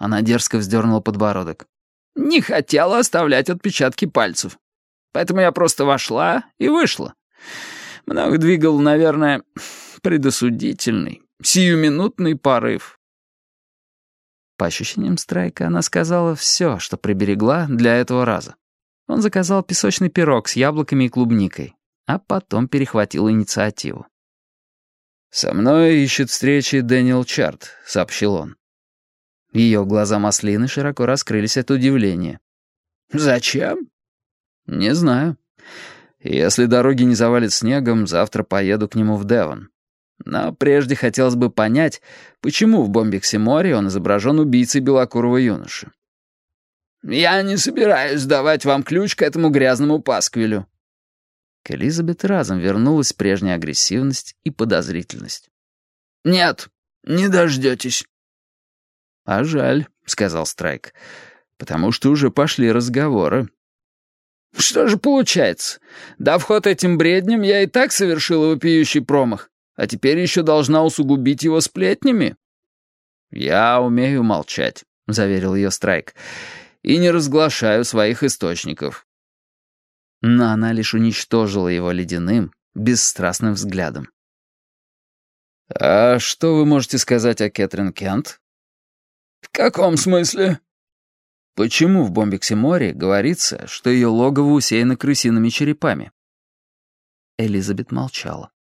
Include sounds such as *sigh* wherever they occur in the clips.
Она дерзко вздернула подбородок. «Не хотела оставлять отпечатки пальцев. Поэтому я просто вошла и вышла. Много двигал, наверное, предосудительный, сиюминутный порыв». По ощущениям Страйка, она сказала все, что приберегла для этого раза. Он заказал песочный пирог с яблоками и клубникой, а потом перехватил инициативу. «Со мной ищет встречи Дэниел Чарт», — сообщил он. Ее глаза маслины широко раскрылись от удивления. «Зачем?» «Не знаю. Если дороги не завалит снегом, завтра поеду к нему в Девон. Но прежде хотелось бы понять, почему в Бомбиксе-море он изображен убийцей белокурого юноши». «Я не собираюсь давать вам ключ к этому грязному пасквилю». К Элизабет разом вернулась прежняя агрессивность и подозрительность. «Нет, не дождетесь». «А жаль», — сказал Страйк, — «потому что уже пошли разговоры». «Что же получается? Дав ход этим бредням, я и так совершила вопиющий промах, а теперь еще должна усугубить его сплетнями?» «Я умею молчать», — заверил ее Страйк, — «и не разглашаю своих источников». Но она лишь уничтожила его ледяным, бесстрастным взглядом. «А что вы можете сказать о Кэтрин Кент?» «В каком смысле?» «Почему в Бомбиксе-море говорится, что ее логово усеяно крысиными черепами?» Элизабет молчала.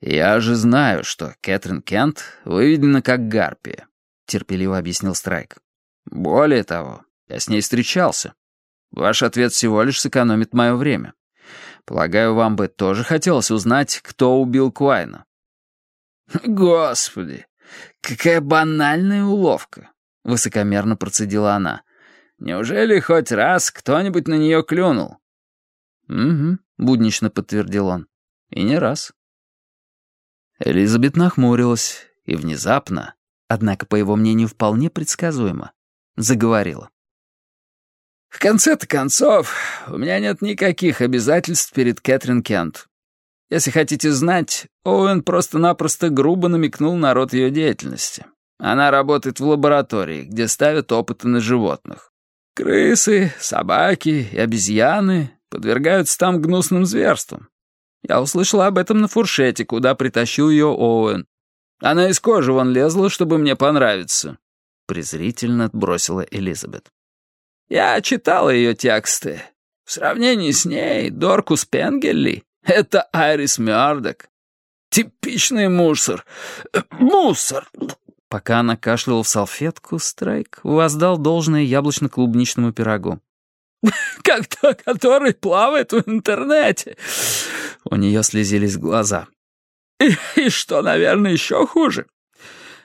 «Я же знаю, что Кэтрин Кент выведена как гарпия», — терпеливо объяснил Страйк. «Более того, я с ней встречался. Ваш ответ всего лишь сэкономит мое время. Полагаю, вам бы тоже хотелось узнать, кто убил Куайна». «Господи, «Какая банальная уловка», — высокомерно процедила она. «Неужели хоть раз кто-нибудь на нее клюнул?» «Угу», — буднично подтвердил он. «И не раз». Элизабет нахмурилась и внезапно, однако, по его мнению, вполне предсказуемо, заговорила. «В конце-то концов, у меня нет никаких обязательств перед Кэтрин Кент. Если хотите знать, Оуэн просто-напросто грубо намекнул на род ее деятельности. Она работает в лаборатории, где ставят опыты на животных. Крысы, собаки и обезьяны подвергаются там гнусным зверствам. Я услышала об этом на фуршете, куда притащил ее Оуэн. Она из кожи вон лезла, чтобы мне понравиться. Презрительно бросила Элизабет. Я читала ее тексты. В сравнении с ней Доркус Пенгелли это Айрис Мёрдок. Типичный мусор. Мусор!» Пока она кашляла в салфетку, Страйк воздал должное яблочно-клубничному пирогу. *laughs* «Как то, который плавает в интернете!» У нее слезились глаза. И, *laughs* «И что, наверное, еще хуже?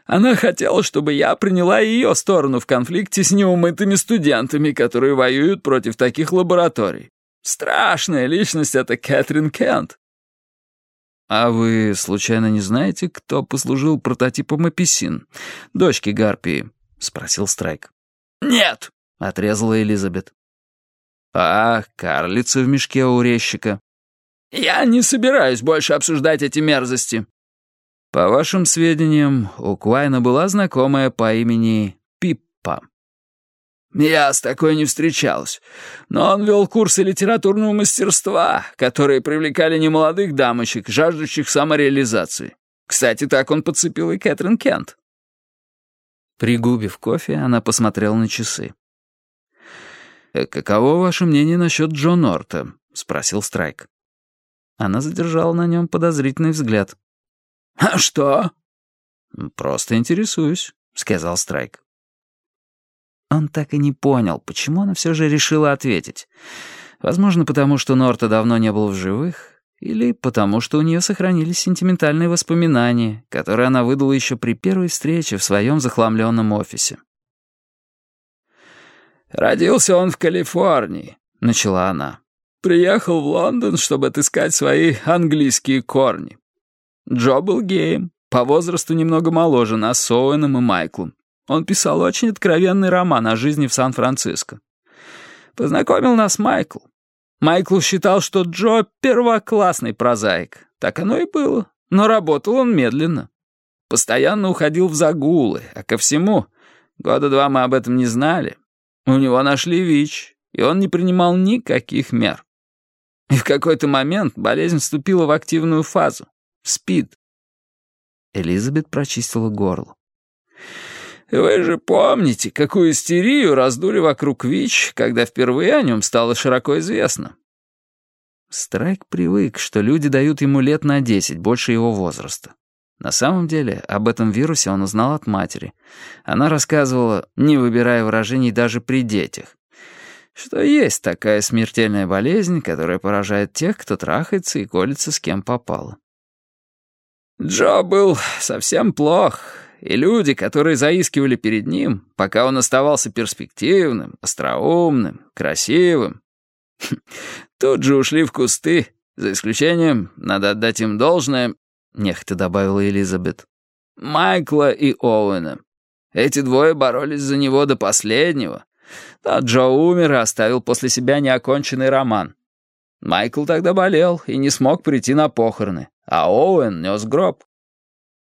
Она хотела, чтобы я приняла ее сторону в конфликте с неумытыми студентами, которые воюют против таких лабораторий. Страшная личность это Кэтрин Кент. А вы, случайно, не знаете, кто послужил прототипом Аписин, дочки Гарпии? Спросил Страйк. Нет, отрезала Элизабет. А карлица в мешке у резчика? Я не собираюсь больше обсуждать эти мерзости. По вашим сведениям, у Квайна была знакомая по имени Пиппа. Я с такой не встречалась. Но он вел курсы литературного мастерства, которые привлекали немолодых дамочек, жаждущих самореализации. Кстати, так он подцепил и Кэтрин Кент. Пригубив кофе, она посмотрела на часы. «Э, «Каково ваше мнение насчет Джо Норта?» — спросил Страйк. Она задержала на нем подозрительный взгляд. «А что?» «Просто интересуюсь», — сказал Страйк. Он так и не понял, почему она все же решила ответить. Возможно, потому что Норта давно не был в живых, или потому что у нее сохранились сентиментальные воспоминания, которые она выдала еще при первой встрече в своем захламленном офисе. «Родился он в Калифорнии», — начала она. «Приехал в Лондон, чтобы отыскать свои английские корни. Джо был геем, по возрасту немного моложе нас с Оуэном и Майклом. Он писал очень откровенный роман о жизни в Сан-Франциско. Познакомил нас Майкл. Майкл считал, что Джо — первоклассный прозаик. Так оно и было. Но работал он медленно. Постоянно уходил в загулы, а ко всему года два мы об этом не знали. У него нашли ВИЧ, и он не принимал никаких мер. И в какой-то момент болезнь вступила в активную фазу. СПИД. Элизабет прочистила горло. «Вы же помните, какую истерию раздули вокруг ВИЧ, когда впервые о нем стало широко известно?» Страйк привык, что люди дают ему лет на десять, больше его возраста. На самом деле, об этом вирусе он узнал от матери. Она рассказывала, не выбирая выражений даже при детях, что есть такая смертельная болезнь, которая поражает тех, кто трахается и колется с кем попало. Джо был совсем плох, и люди, которые заискивали перед ним, пока он оставался перспективным, остроумным, красивым, *laughs* тут же ушли в кусты, за исключением, надо отдать им должное, нехотя добавила Элизабет, Майкла и Оуэна. Эти двое боролись за него до последнего. А Джо умер и оставил после себя неоконченный роман. Майкл тогда болел и не смог прийти на похороны, а Оуэн нес гроб.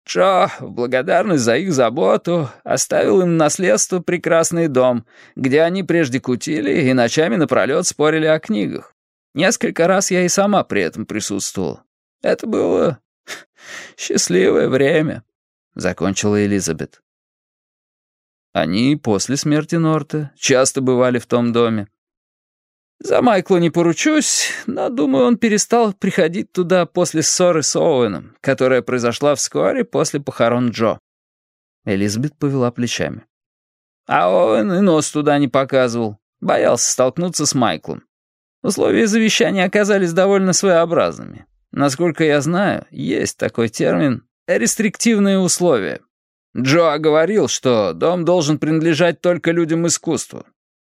Джо, в благодарность за их заботу, оставил им наследство прекрасный дом, где они прежде кутили и ночами напролет спорили о книгах. Несколько раз я и сама при этом присутствовала. Это было *laughs* счастливое время, — закончила Элизабет. Они после смерти Норта часто бывали в том доме. За Майкла не поручусь, но, думаю, он перестал приходить туда после ссоры с Оуэном, которая произошла вскоре после похорон Джо. Элизабет повела плечами. А Оуэн и нос туда не показывал. Боялся столкнуться с Майклом. Условия завещания оказались довольно своеобразными. Насколько я знаю, есть такой термин «рестриктивные условия». Джо говорил, что дом должен принадлежать только людям искусства,